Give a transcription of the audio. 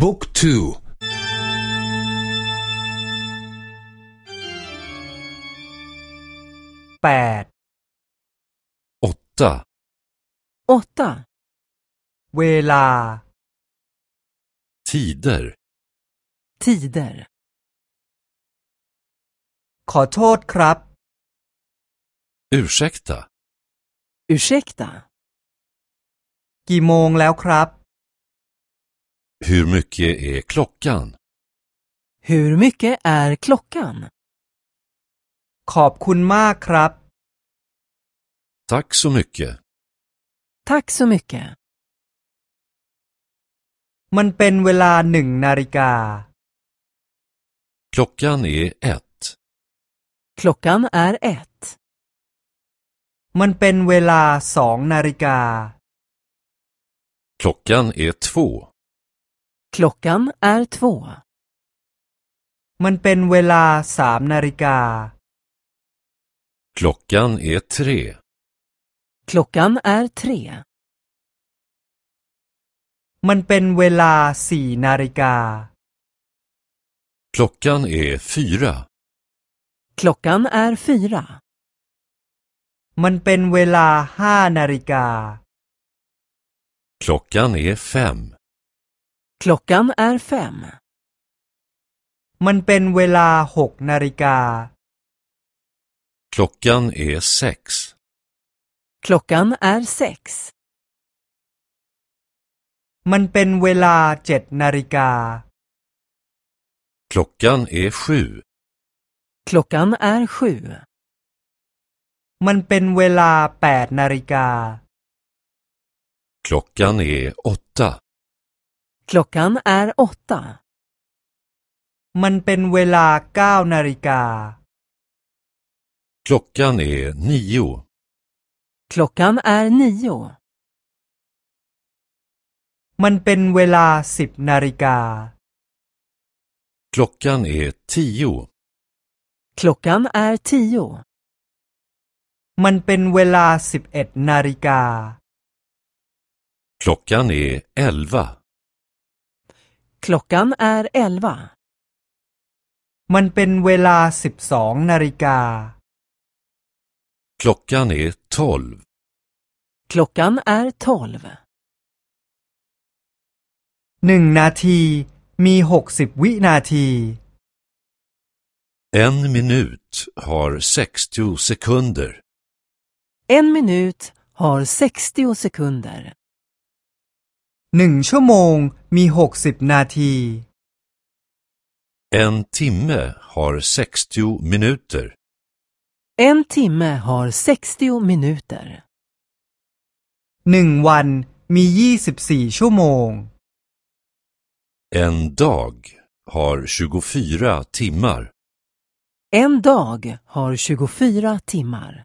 บุ๊กทูแปด åtta, 8. เวลา tider, Tider. ขอโทษครับ ursäkta, Ursäkta. กี่โมงแล้วครับ hur mycket är klockan? Hur mycket är klockan? ขอบคุณมากครับ Tack så mycket. Tack så mycket. มันเป็นเวลาหนึ่งนาฬิกา Klockan är ett. Klockan är ett. มันเป็นเวลาสองนาฬิกา Klockan är två. Klockan är två. มันเป็นเวลาสามนาฬิกา Klockan är tre. Klockan är tre. มันเป็นเวลาสี่นาฬิกา Klockan är fyra. Klockan är fyra. มันเป็นเวลาห้านาฬิกา Klockan är fem. Klockan är fem. มันเป็นเวลาหกนาฬิกา Klockan är sex. Klockan är sex. มันเป็นเวลาเจ็ดนาฬิกา Klockan är sju. Klockan är sju. มันเป็นเวลาแปดนาฬิกา Klockan är åtta. Klockan är åtta. มันเป็นเวลาเก้านาฬิกา Klockan är nio. Klockan är nio. มันเป็นเวลาสิบนาฬิกา Klockan är tio. Klockan är tio. มันเป็นเวลาสิบเอ็ดนาฬิกา Klockan är elva. Klockan är elva. มันเป็นเวลาสิบสองนาฬิกา Klockan är tolv. Klockan är tolv. หนึ่งนาทีมีหกสิบวินาที En minut har sextio sekunder. En minut har 60 sekunder. หนึ่งชั่วโมงมีหกสิบนาที En timme har sextio minuter. En timme har 60 minuter. หนึ่งวันมียี่สิบสี่ชั่วโมง En dag har tjugofyra timmar. En dag har 24 timmar.